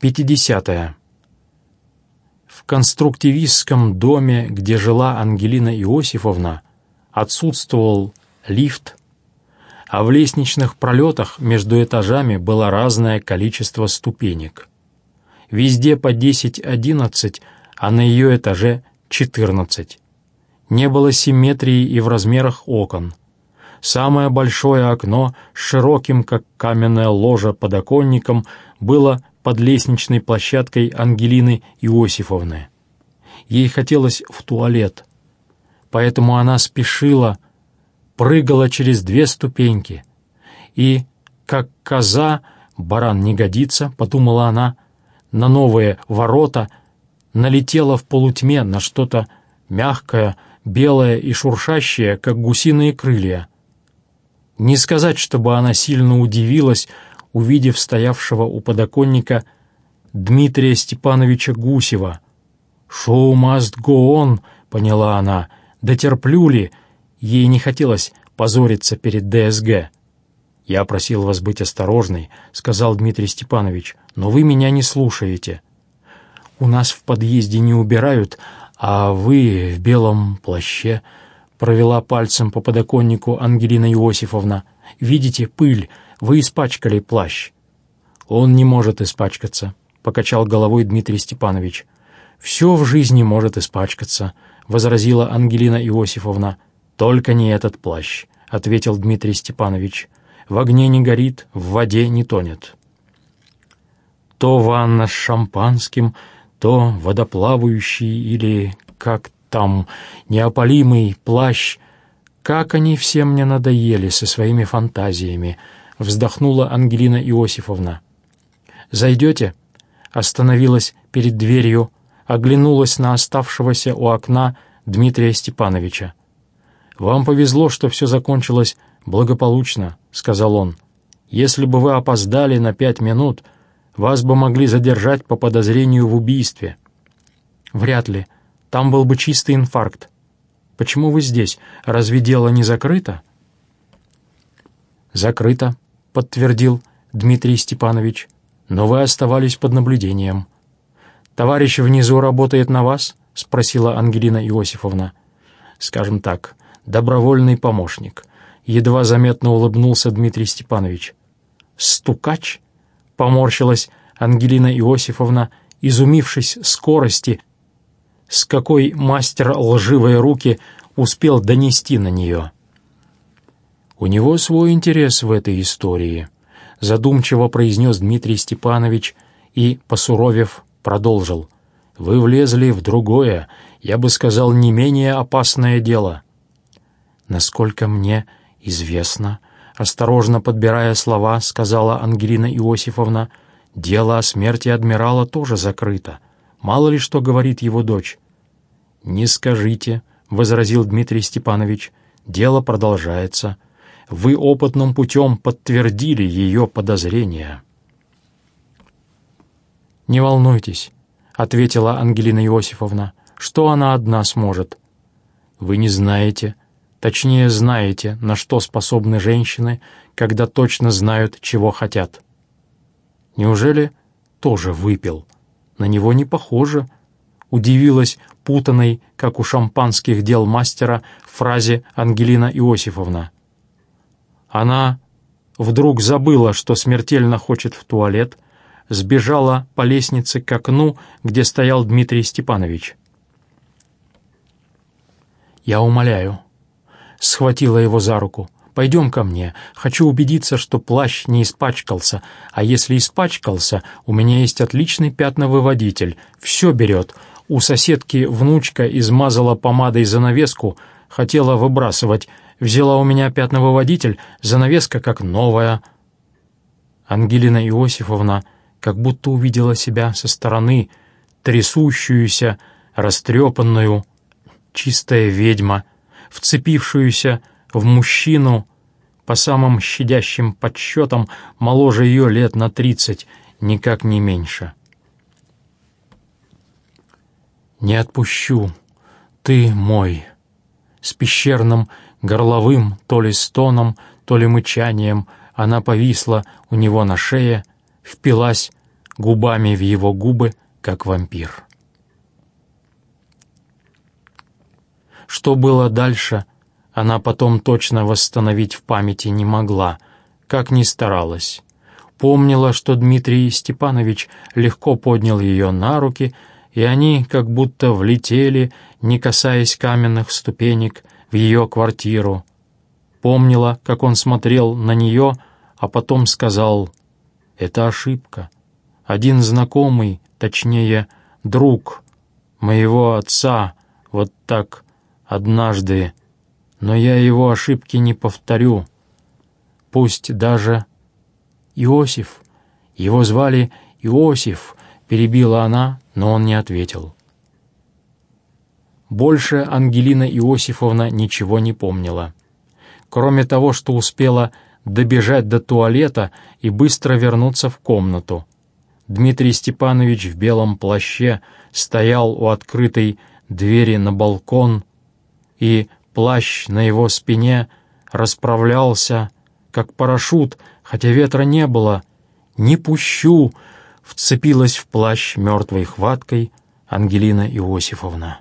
50. -е. В конструктивистском доме, где жила Ангелина Иосифовна, отсутствовал лифт, а в лестничных пролетах между этажами было разное количество ступенек. Везде по 10-11, а на ее этаже 14. Не было симметрии и в размерах окон. Самое большое окно с широким, как каменная ложа, подоконником было под лестничной площадкой Ангелины Иосифовны. Ей хотелось в туалет, поэтому она спешила, прыгала через две ступеньки. И, как коза, баран не годится, подумала она, на новые ворота, налетела в полутьме на что-то мягкое, белое и шуршащее, как гусиные крылья. Не сказать, чтобы она сильно удивилась, увидев стоявшего у подоконника Дмитрия Степановича Гусева. «Шоу must go on», — поняла она, — «дотерплю ли?» Ей не хотелось позориться перед ДСГ. «Я просил вас быть осторожной», — сказал Дмитрий Степанович, — «но вы меня не слушаете. У нас в подъезде не убирают, а вы в белом плаще», — провела пальцем по подоконнику Ангелина Иосифовна. «Видите, пыль, вы испачкали плащ». «Он не может испачкаться», — покачал головой Дмитрий Степанович. «Все в жизни может испачкаться», — возразила Ангелина Иосифовна. «Только не этот плащ», — ответил Дмитрий Степанович. «В огне не горит, в воде не тонет». То ванна с шампанским, то водоплавающий или, как там, неопалимый плащ. Как они все мне надоели со своими фантазиями, — вздохнула Ангелина Иосифовна. «Зайдете?» Остановилась перед дверью, оглянулась на оставшегося у окна Дмитрия Степановича. «Вам повезло, что все закончилось благополучно», — сказал он. «Если бы вы опоздали на пять минут, вас бы могли задержать по подозрению в убийстве». «Вряд ли. Там был бы чистый инфаркт. Почему вы здесь? Разве дело не закрыто?» «Закрыто», — подтвердил Дмитрий Степанович, «но вы оставались под наблюдением». «Товарищ внизу работает на вас?» — спросила Ангелина Иосифовна. «Скажем так, добровольный помощник», — едва заметно улыбнулся Дмитрий Степанович. «Стукач?» — поморщилась Ангелина Иосифовна, изумившись скорости, с какой мастер лживой руки успел донести на нее. «У него свой интерес в этой истории», — задумчиво произнес Дмитрий Степанович и, посуровев, продолжил. «Вы влезли в другое, я бы сказал, не менее опасное дело». «Насколько мне известно», — осторожно подбирая слова, сказала Ангелина Иосифовна, «дело о смерти адмирала тоже закрыто. Мало ли что говорит его дочь». «Не скажите», — возразил Дмитрий Степанович, — «дело продолжается» вы опытным путем подтвердили ее подозрения». «Не волнуйтесь», — ответила Ангелина Иосифовна, — «что она одна сможет?» «Вы не знаете, точнее знаете, на что способны женщины, когда точно знают, чего хотят». «Неужели тоже выпил? На него не похоже», — удивилась путанной, как у шампанских дел мастера, фразе Ангелина Иосифовна. Она вдруг забыла, что смертельно хочет в туалет, сбежала по лестнице к окну, где стоял Дмитрий Степанович. «Я умоляю», — схватила его за руку, — «пойдем ко мне. Хочу убедиться, что плащ не испачкался, а если испачкался, у меня есть отличный пятновыводитель, все берет. У соседки внучка измазала помадой занавеску, хотела выбрасывать, Взяла у меня пятновыводитель, занавеска как новая. Ангелина Иосифовна как будто увидела себя со стороны, трясущуюся, растрепанную, чистая ведьма, вцепившуюся в мужчину, по самым щадящим подсчетам, моложе ее лет на тридцать, никак не меньше. «Не отпущу, ты мой», с пещерным горловым, то ли стоном, то ли мычанием, она повисла у него на шее, впилась губами в его губы, как вампир. Что было дальше, она потом точно восстановить в памяти не могла, как ни старалась. Помнила, что Дмитрий Степанович легко поднял ее на руки, и они как будто влетели, не касаясь каменных ступенек, в ее квартиру. Помнила, как он смотрел на нее, а потом сказал «Это ошибка. Один знакомый, точнее, друг моего отца, вот так однажды, но я его ошибки не повторю. Пусть даже Иосиф, его звали Иосиф, перебила она, но он не ответил. Больше Ангелина Иосифовна ничего не помнила. Кроме того, что успела добежать до туалета и быстро вернуться в комнату. Дмитрий Степанович в белом плаще стоял у открытой двери на балкон, и плащ на его спине расправлялся, как парашют, хотя ветра не было. «Не пущу!» — вцепилась в плащ мертвой хваткой Ангелина Иосифовна.